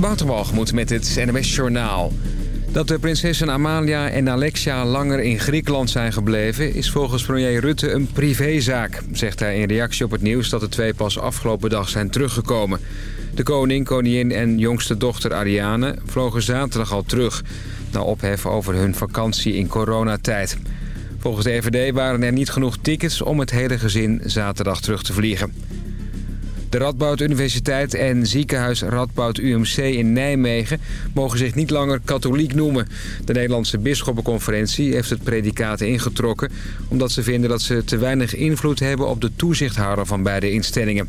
Waterwalgemoed met het NMS Journaal. Dat de prinsessen Amalia en Alexia langer in Griekenland zijn gebleven... is volgens premier Rutte een privézaak, zegt hij in reactie op het nieuws... dat de twee pas afgelopen dag zijn teruggekomen. De koning, koningin en jongste dochter Ariane vlogen zaterdag al terug... na ophef over hun vakantie in coronatijd. Volgens de EVD waren er niet genoeg tickets om het hele gezin zaterdag terug te vliegen. De Radboud Universiteit en ziekenhuis Radboud UMC in Nijmegen mogen zich niet langer katholiek noemen. De Nederlandse Bisschoppenconferentie heeft het predicaat ingetrokken... omdat ze vinden dat ze te weinig invloed hebben op de toezichthouder van beide instellingen.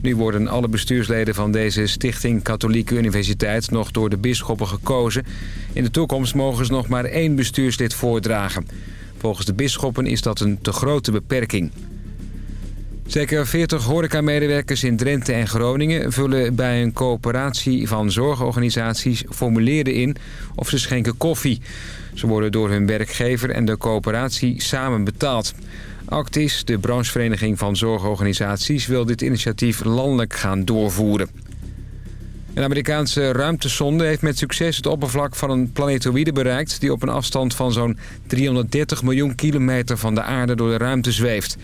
Nu worden alle bestuursleden van deze stichting Katholieke Universiteit nog door de bisschoppen gekozen. In de toekomst mogen ze nog maar één bestuurslid voordragen. Volgens de bisschoppen is dat een te grote beperking. Zeker 40 horecamedewerkers in Drenthe en Groningen vullen bij een coöperatie van zorgorganisaties formulieren in of ze schenken koffie. Ze worden door hun werkgever en de coöperatie samen betaald. Actis, de branchevereniging van zorgorganisaties, wil dit initiatief landelijk gaan doorvoeren. Een Amerikaanse ruimtesonde heeft met succes het oppervlak van een planetoïde bereikt... die op een afstand van zo'n 330 miljoen kilometer van de aarde door de ruimte zweeft.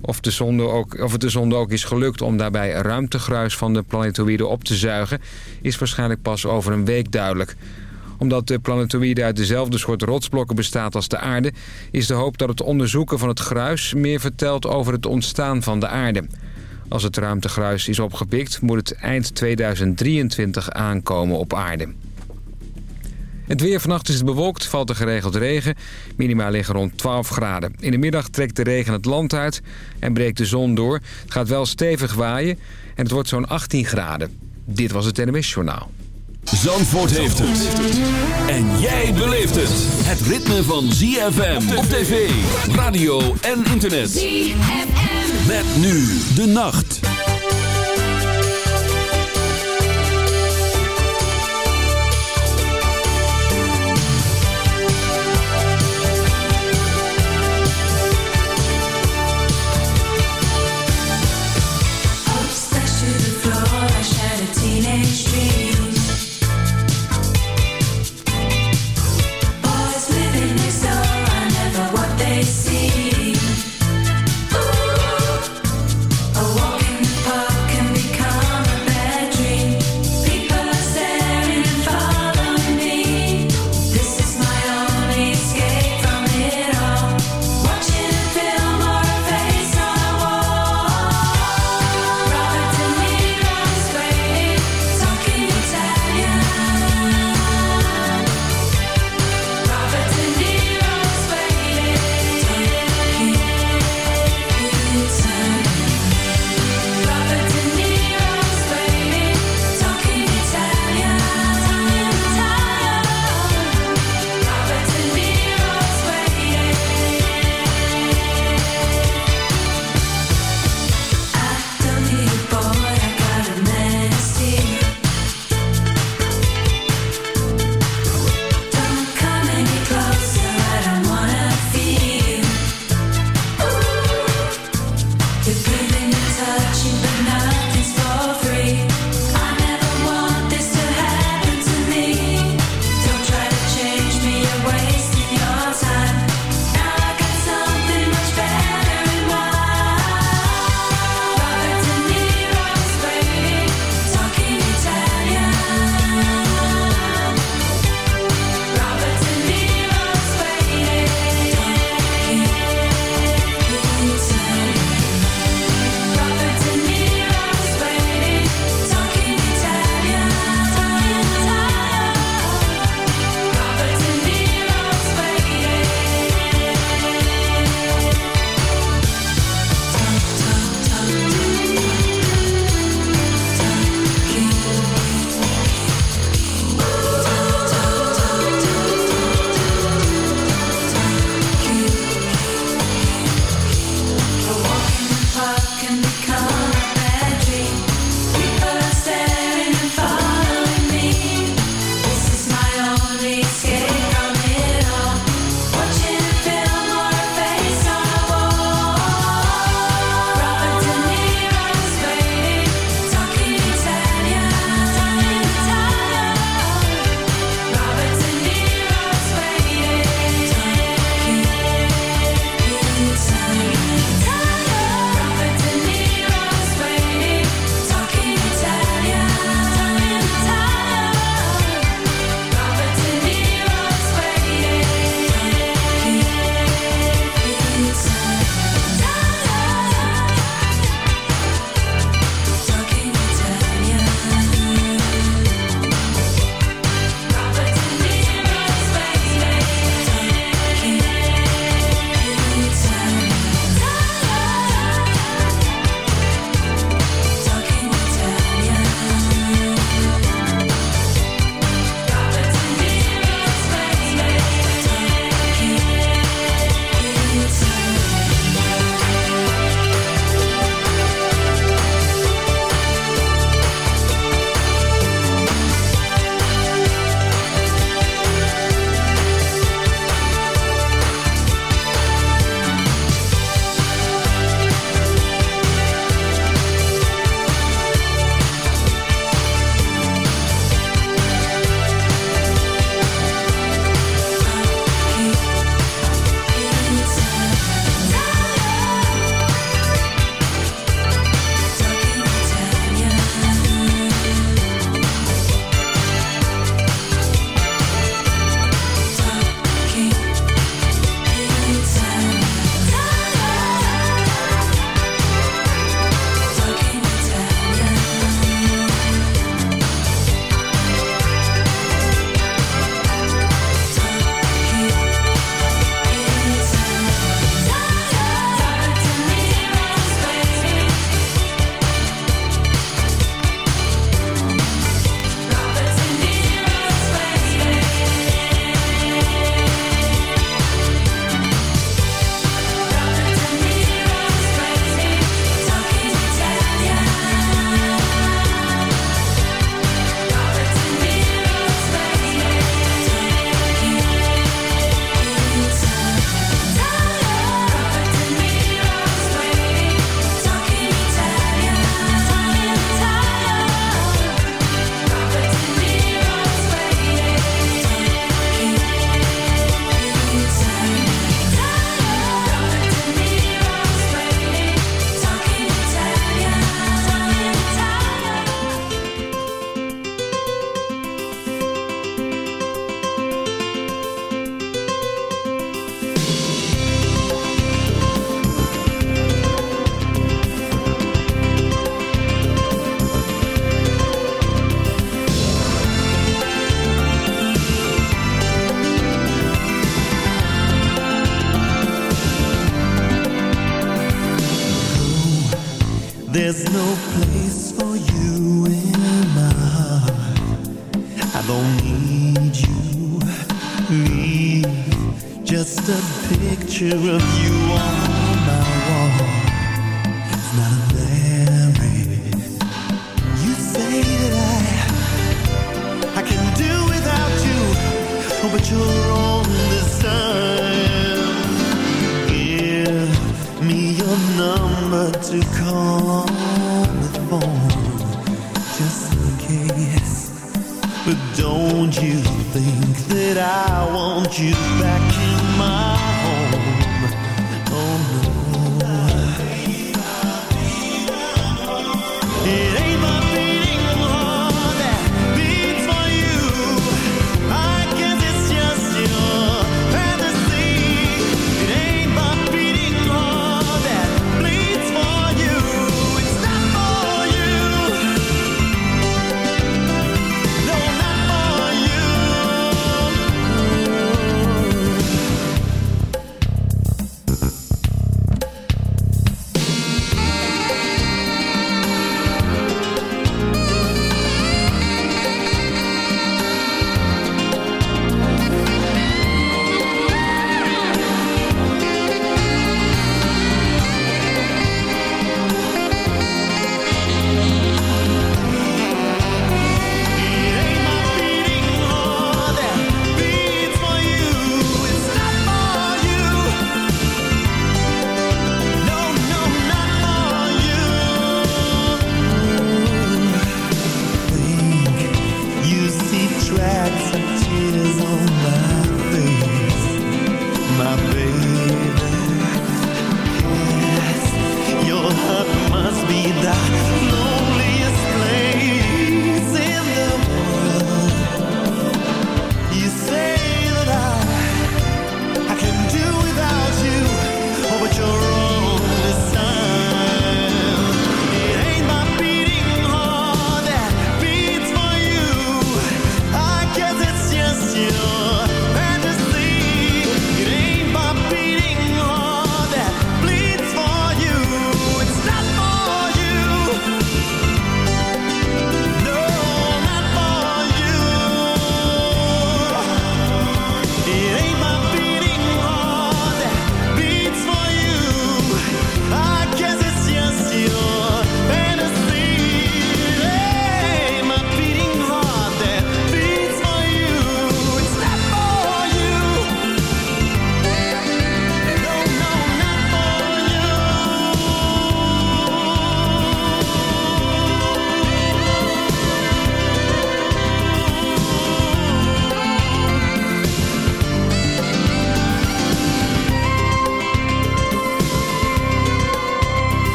Of, de ook, of het de zonde ook is gelukt om daarbij ruimtegruis van de planetoïde op te zuigen... is waarschijnlijk pas over een week duidelijk. Omdat de planetoïde uit dezelfde soort rotsblokken bestaat als de aarde... is de hoop dat het onderzoeken van het gruis meer vertelt over het ontstaan van de aarde... Als het ruimtegruis is opgepikt, moet het eind 2023 aankomen op aarde. Het weer vannacht is het bewolkt, valt er geregeld regen. Minimaal liggen rond 12 graden. In de middag trekt de regen het land uit en breekt de zon door. Het gaat wel stevig waaien en het wordt zo'n 18 graden. Dit was het NMS Journaal. Zandvoort heeft het. En jij beleeft het. Het ritme van ZFM op tv, radio en internet. ZFM. Met nu de nacht.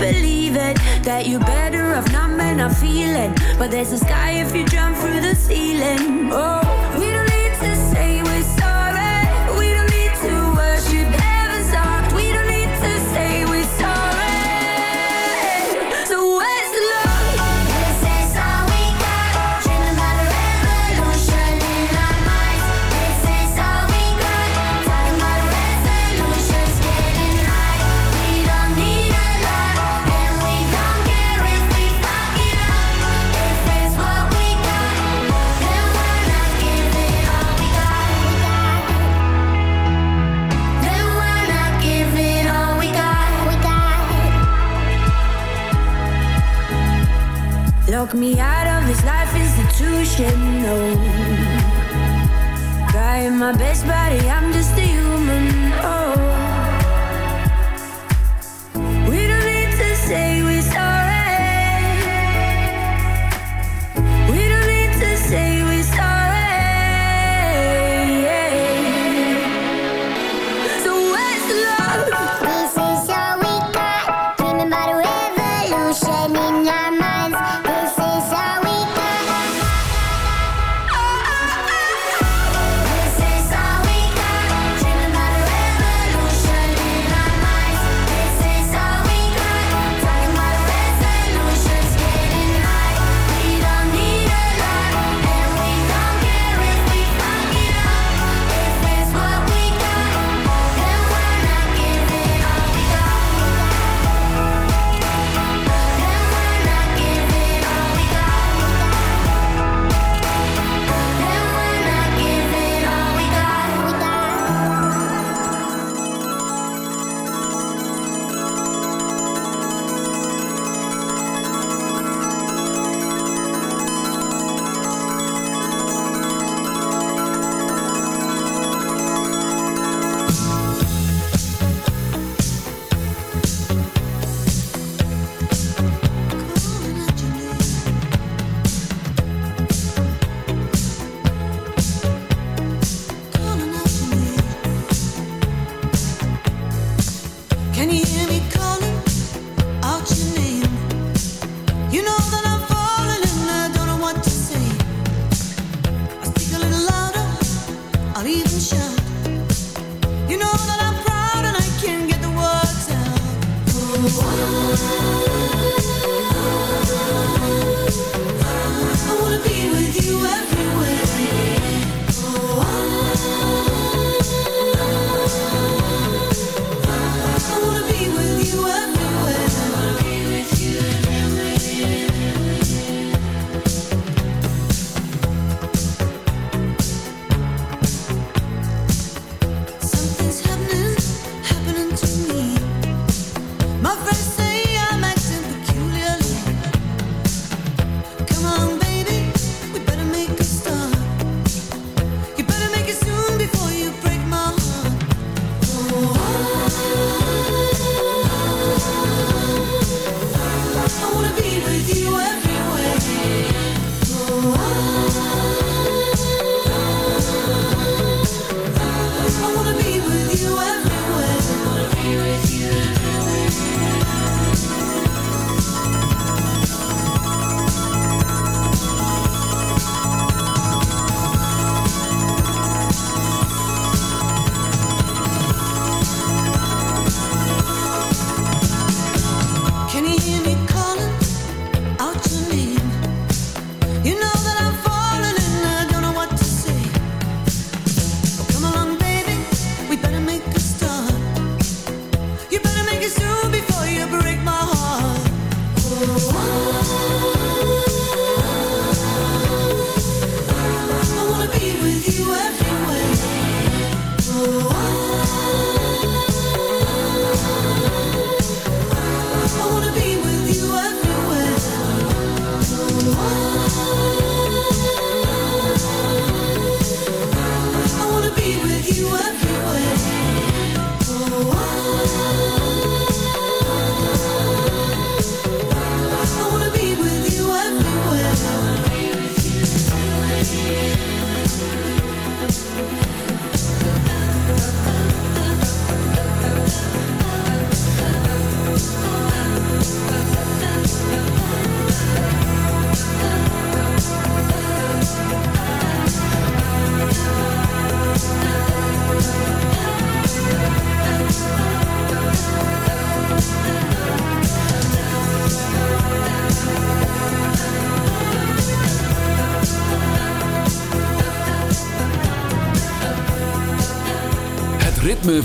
believe it that you're better off numb and not feeling. But there's a sky if you jump through the ceiling. Oh.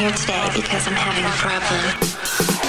Here today because I'm having a problem.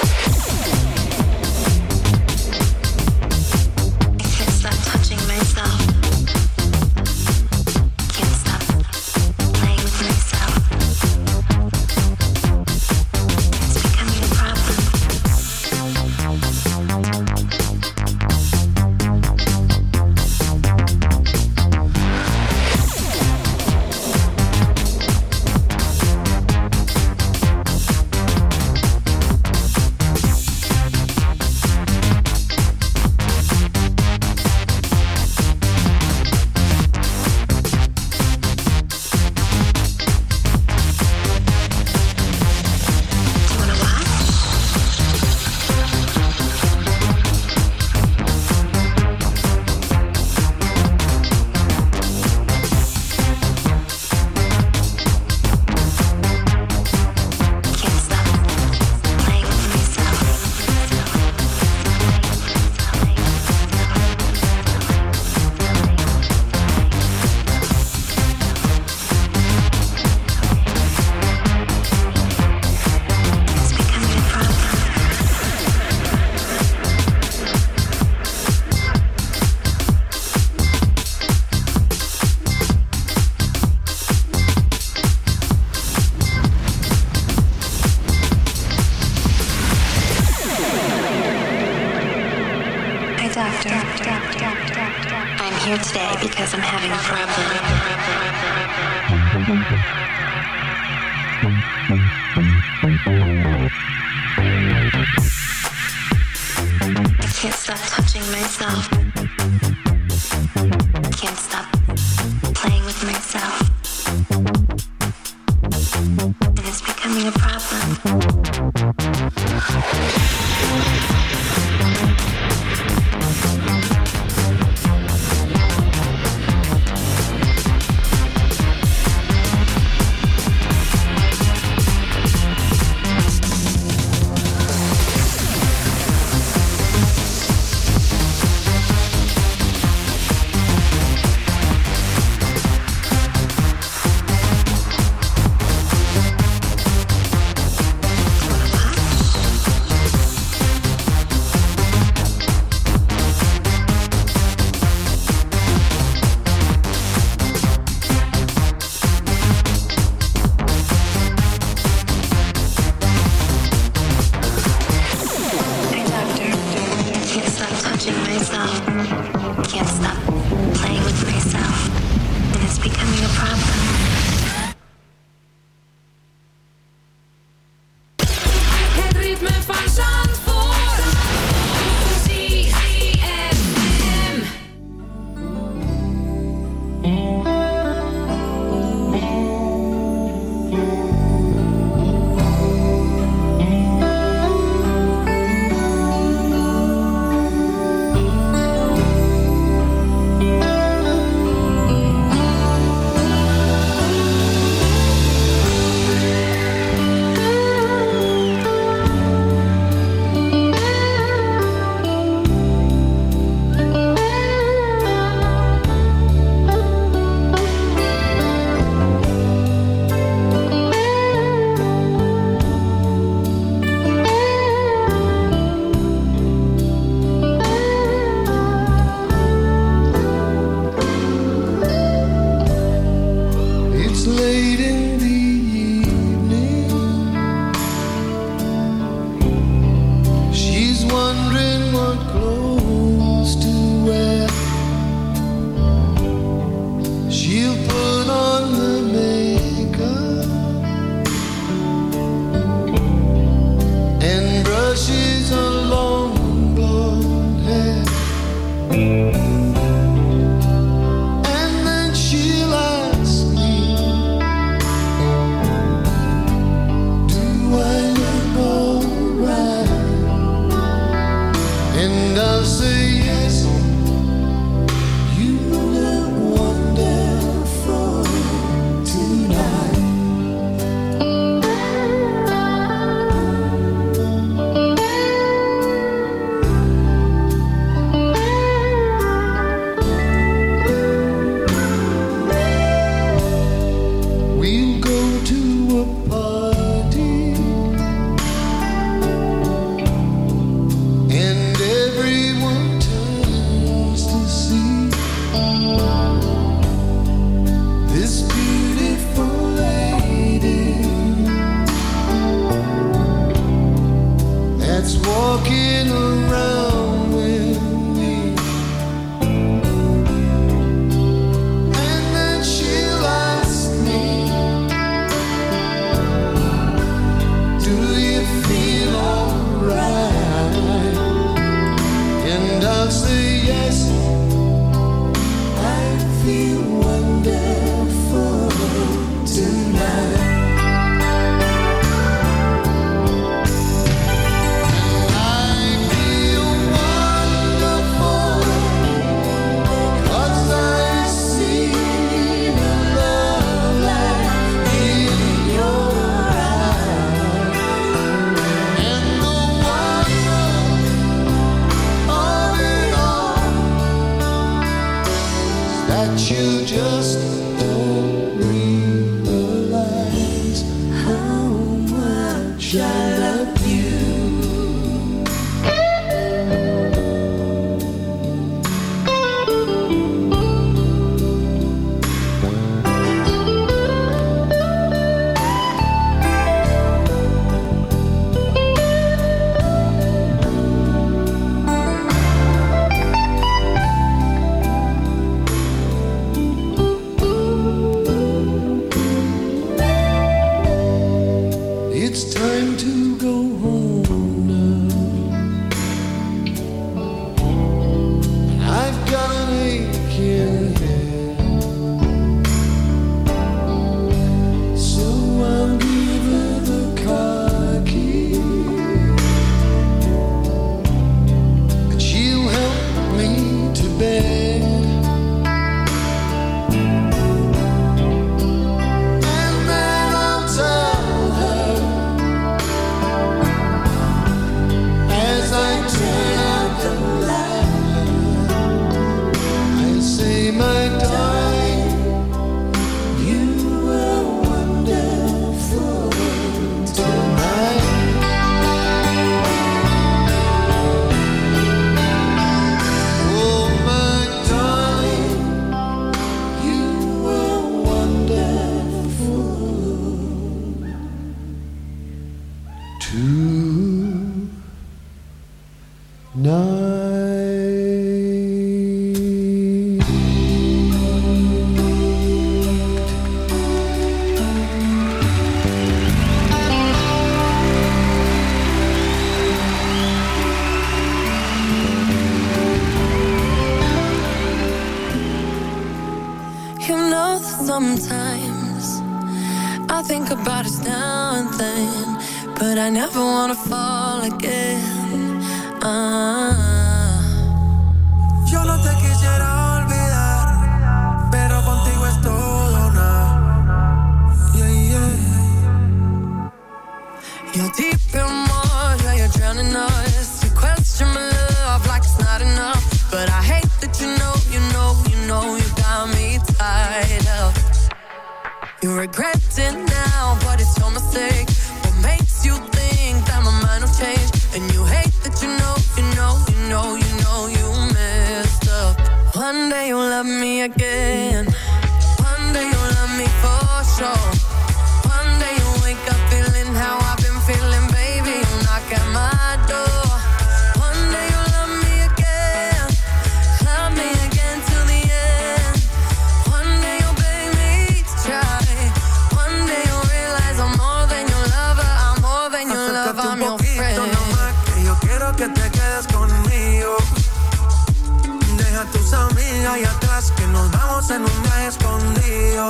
que hay atrás, que nos vamos en un viaje escondido.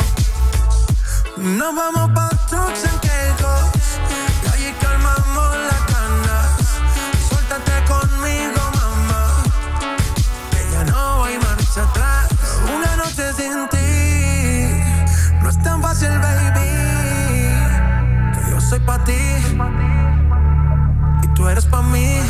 Nos vamos pa' trucks en Kegos, y allí calmamos las canas. Suéltate conmigo, mamá, que ya no hay marcha atrás. Una noche sin ti, no es tan fácil, baby, que yo soy pa' ti, y tú eres pa' mí.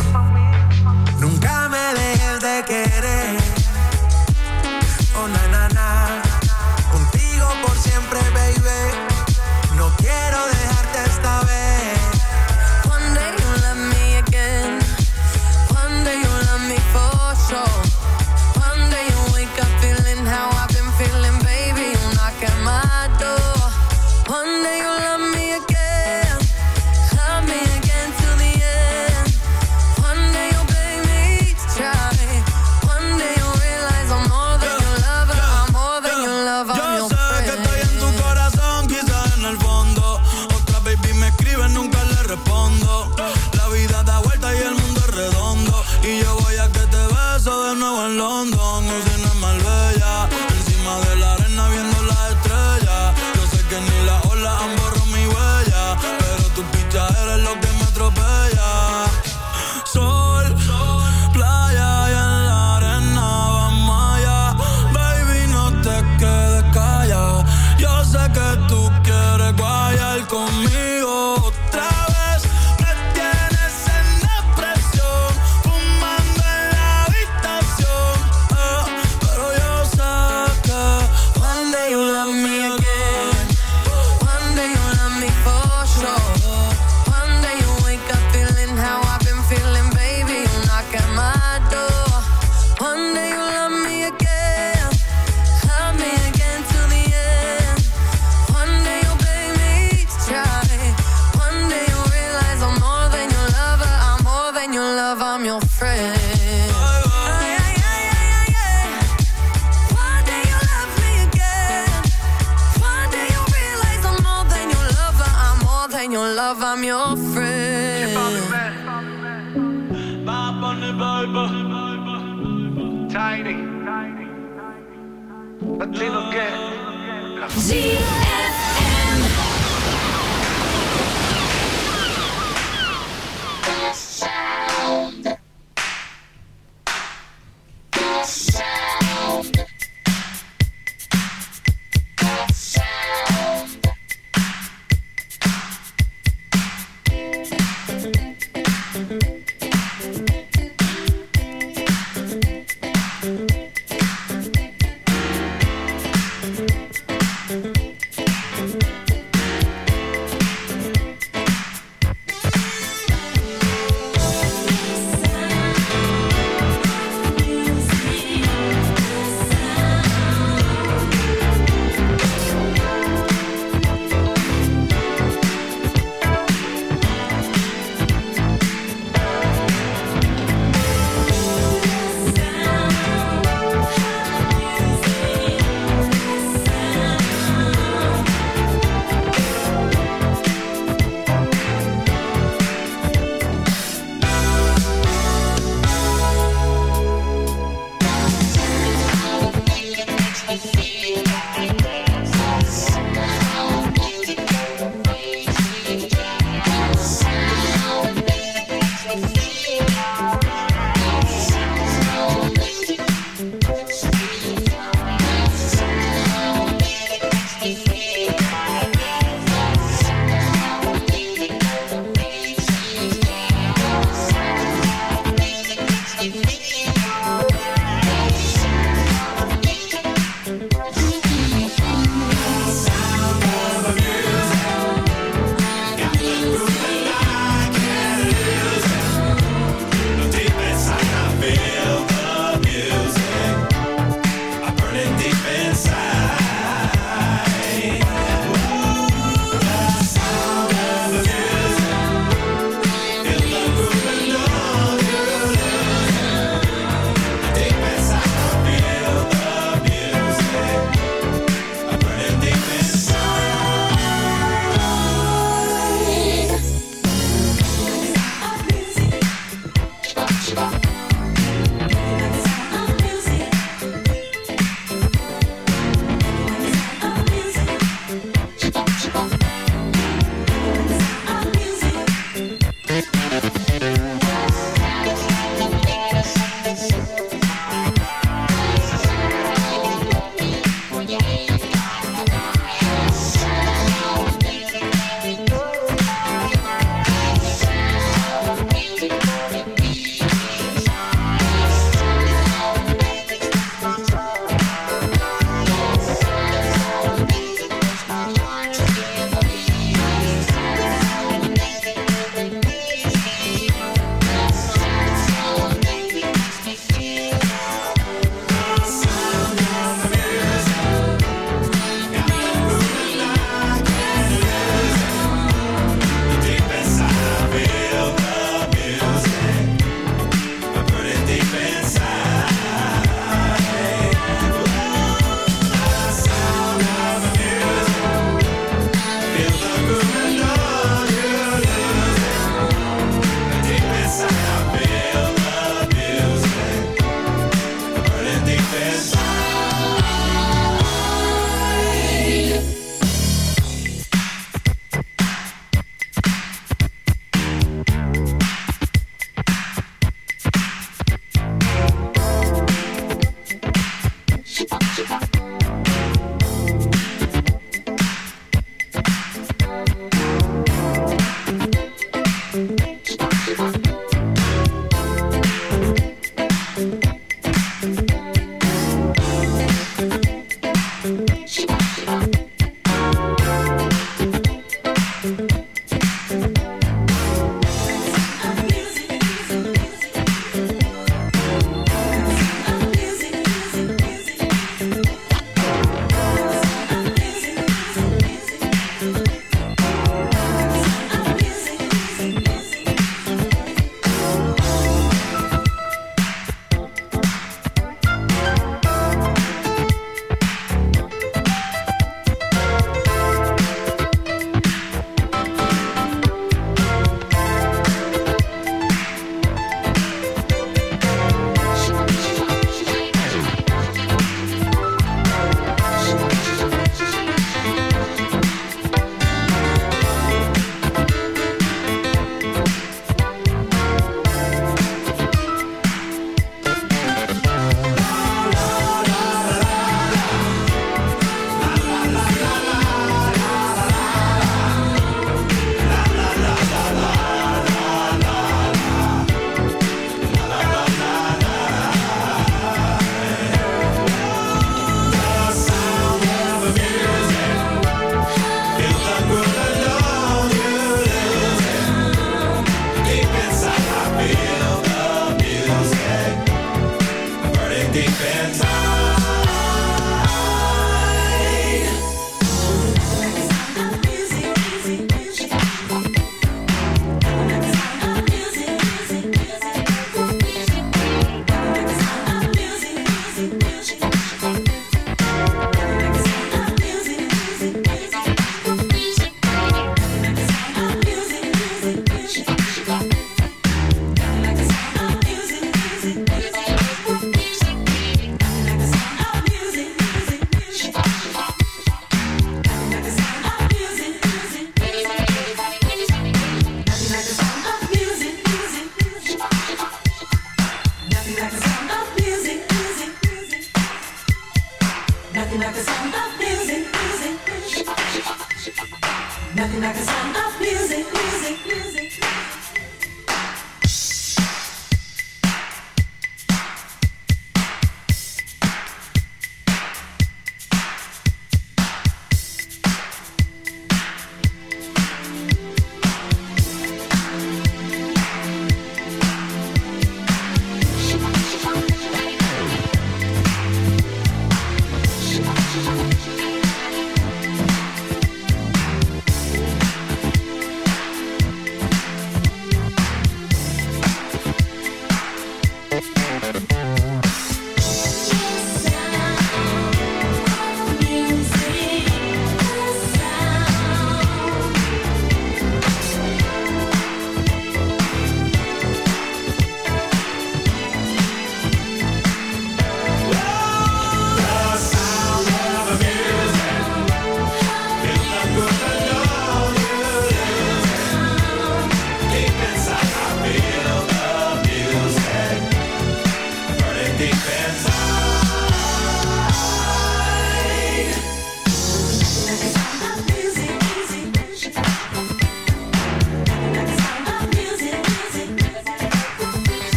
a little girl.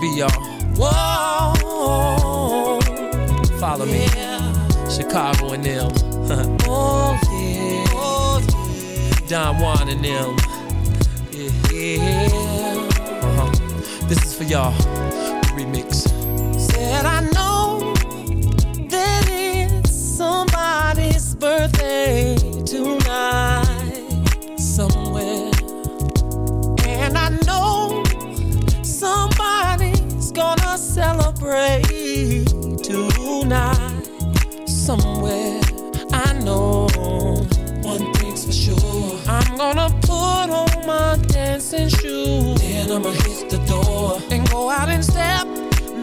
be y'all. Out and step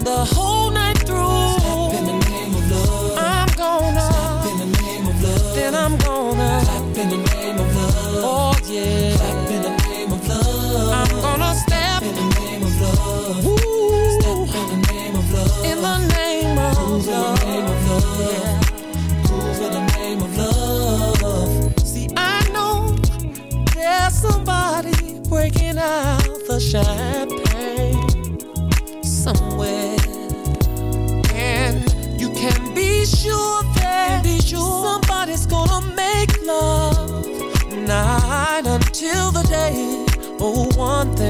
the whole night through. Step oh, in the name of love. I'm gonna step in the name of love. Then I'm gonna clap in the name of love. Oh yeah. Clap in the name of love. I'm gonna step in the name of love. Step in the name of love. In the name of Move love. In the name of love. Yeah. In the name of love. See, I know there's somebody breaking out the champagne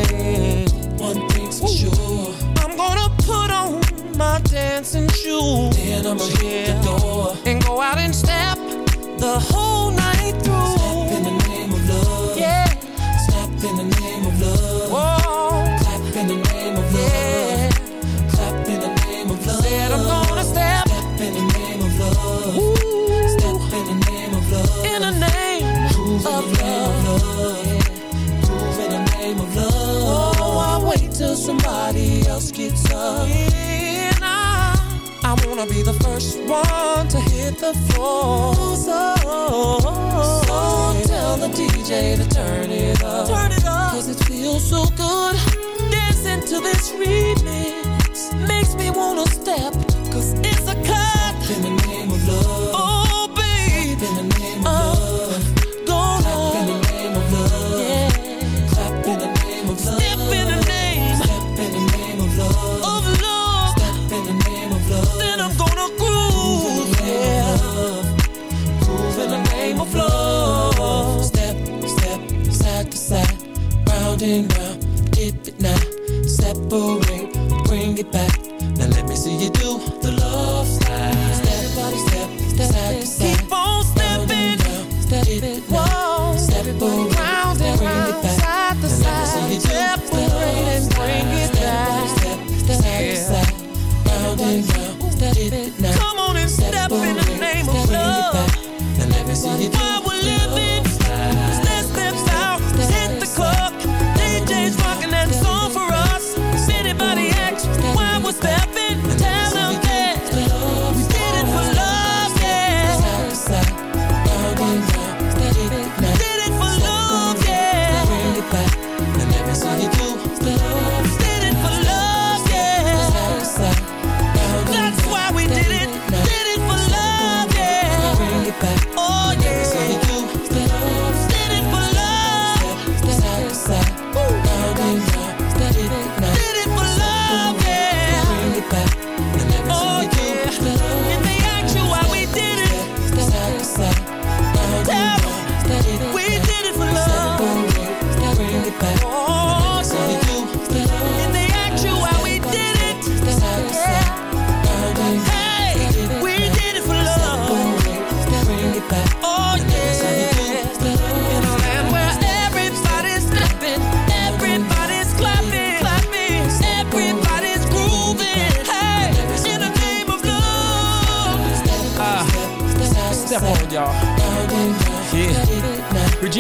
thing, one thing's for sure. I'm gonna put on my dancing shoes. Then I'ma hit the door and go out and step the whole night till somebody else gets up. And I, I wanna be the first one to hit the floor. So, so tell the DJ to turn it up. Turn it up. Cause it feels so good. Dancing to this remix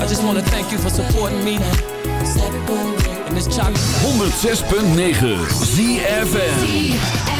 I just wanna thank you for supporting me. 106.9 ZFN